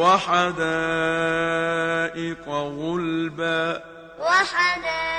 وحدائق غلبا وحدائق